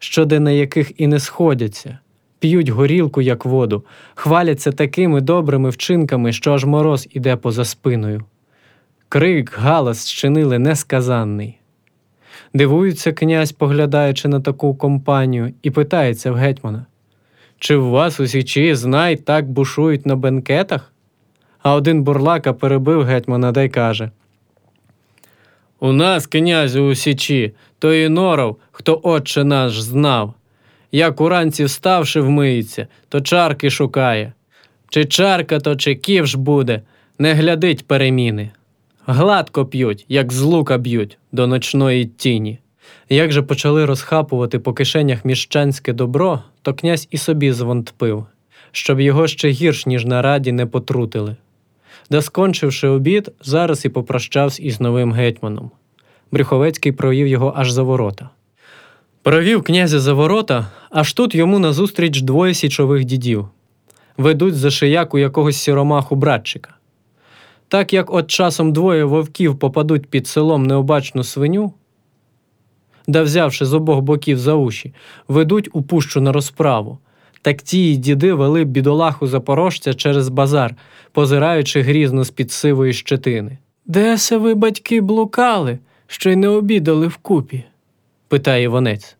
щоди на яких і не сходяться, п'ють горілку, як воду, хваляться такими добрими вчинками, що аж мороз іде поза спиною. Крик, галас щинили несказанний. Дивується князь, поглядаючи на таку компанію, і питається в гетьмана: Чи в вас у січі знай так бушують на бенкетах? А один бурлака перебив гетьмана та й каже: У нас, князю, у січі, то і норов, хто отче наш знав. Як уранці вставши вмиється, то чарки шукає. Чи чарка, то чи ківш буде, не глядить переміни. Гладко п'ють, як з лука б'ють до ночної тіні. Як же почали розхапувати по кишенях міщанське добро, то князь і собі звонтпив, щоб його ще гірш, ніж на раді, не потрутили. Да скончивши обід, зараз і попрощався із новим гетьманом. Брюховецький провів його аж за ворота. Провів князя за ворота, аж тут йому назустріч двоє січових дідів. Ведуть за шияку якогось сіромаху братчика. Так як от часом двоє вовків попадуть під селом необачну свиню, да взявши з обох боків за уші, ведуть у пущу на розправу. Так ті діди вели бідолаху запорожця через базар, позираючи грізно з-під сивої щетини. Де се ви, батьки, блукали, що й не обідали вкупі? питає Іванець.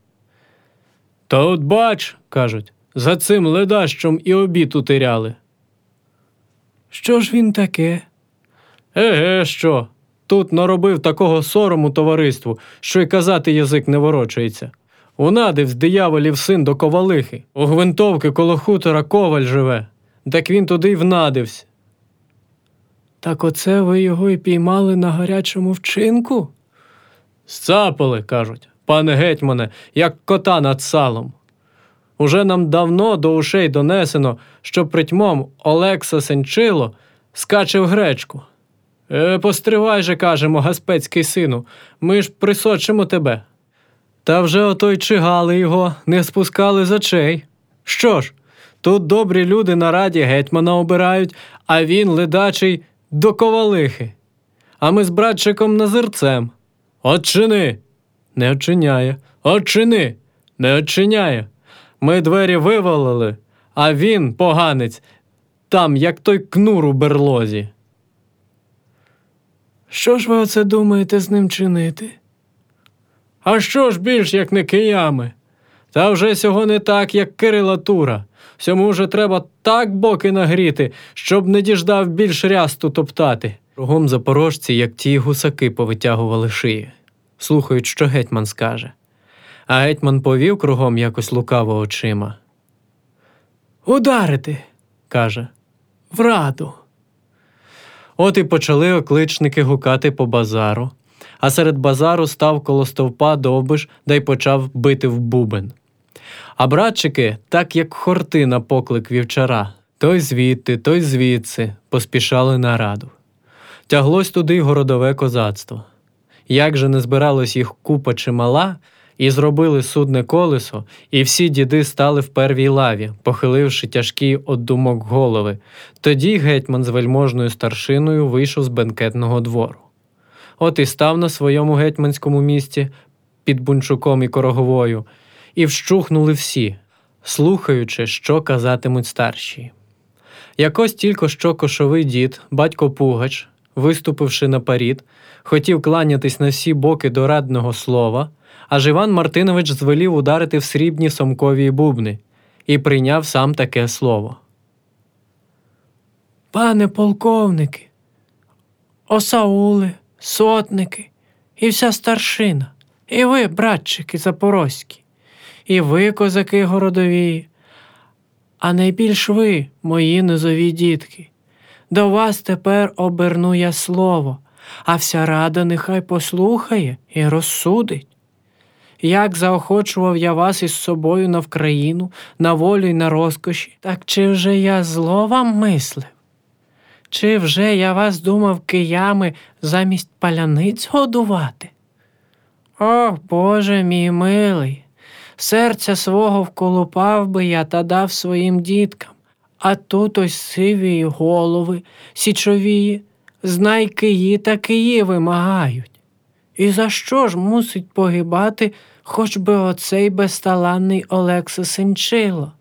Та от бач, кажуть, за цим ледащом і обід утеряли. Що ж він таке? Еге, що? Тут наробив такого сорому товариству, що й казати язик не ворочається. Унадив з дияволів син до ковалихи. У гвинтовки коло хутора коваль живе. Так він туди й внадився. Так оце ви його й піймали на гарячому вчинку? Сцапали, кажуть, пане гетьмане, як кота над салом. Уже нам давно до ушей донесено, що притьмом Олекса Сенчило скаче в гречку. Е, постривай же, кажемо, гаспецький сину, ми ж присочимо тебе. Та вже ото й чигали його, не спускали з очей. Що ж, тут добрі люди на раді гетьмана обирають, а він, ледачий, до ковалихи. А ми з братчиком назирцем. Отчини. Не очиняє. Отчини. Не очиняє. Ми двері вивалили, а він, поганець, там, як той кнур у берлозі. Що ж ви оце думаєте з ним чинити? А що ж більш, як не киями? Та вже сього не так, як Кирила Тура. Всьому вже треба так боки нагріти, щоб не діждав більш рясту топтати. Кругом запорожці, як ті гусаки, повитягували шиї, слухають, що гетьман скаже. А гетьман повів кругом якось лукаво очима. Ударити, каже, в раду. От і почали окличники гукати по базару, а серед базару став коло стовпа довбиш да й почав бити в бубен. А братчики, так як хорти на поклик вівчара, той звідти, той звідси, поспішали на раду. Тяглось туди городове козацтво. Як же не збиралось їх купа чимала, і зробили судне колесо, і всі діди стали в первій лаві, похиливши тяжкі од думок голови. Тоді гетьман з вельможною старшиною вийшов з бенкетного двору. От і став на своєму гетьманському місці під бунчуком і короговою, і вщухнули всі, слухаючи, що казатимуть старші. Якось тільки що кошовий дід, батько Пугач, виступивши на парід, хотів кланятись на всі боки до радного слова, аж Іван Мартинович звелів ударити в срібні сомкові бубни і прийняв сам таке слово. Пане полковники, осаули, сотники і вся старшина, і ви, братчики запорозькі, і ви, козаки городові, а найбільш ви, мої низові дітки. До вас тепер оберну я слово, а вся рада нехай послухає і розсудить. Як заохочував я вас із собою на Вкраїну, на волю й на розкоші, так чи вже я зло вам мислив? Чи вже я вас думав киями замість паляниць годувати? Ох, Боже мій милий, серця свого вколупав би я та дав своїм діткам, а тут ось сиві голови, січовії, знай киї та киї вимагають. І за що ж мусить погибати хоч би оцей безталанний Олекса Сенчило?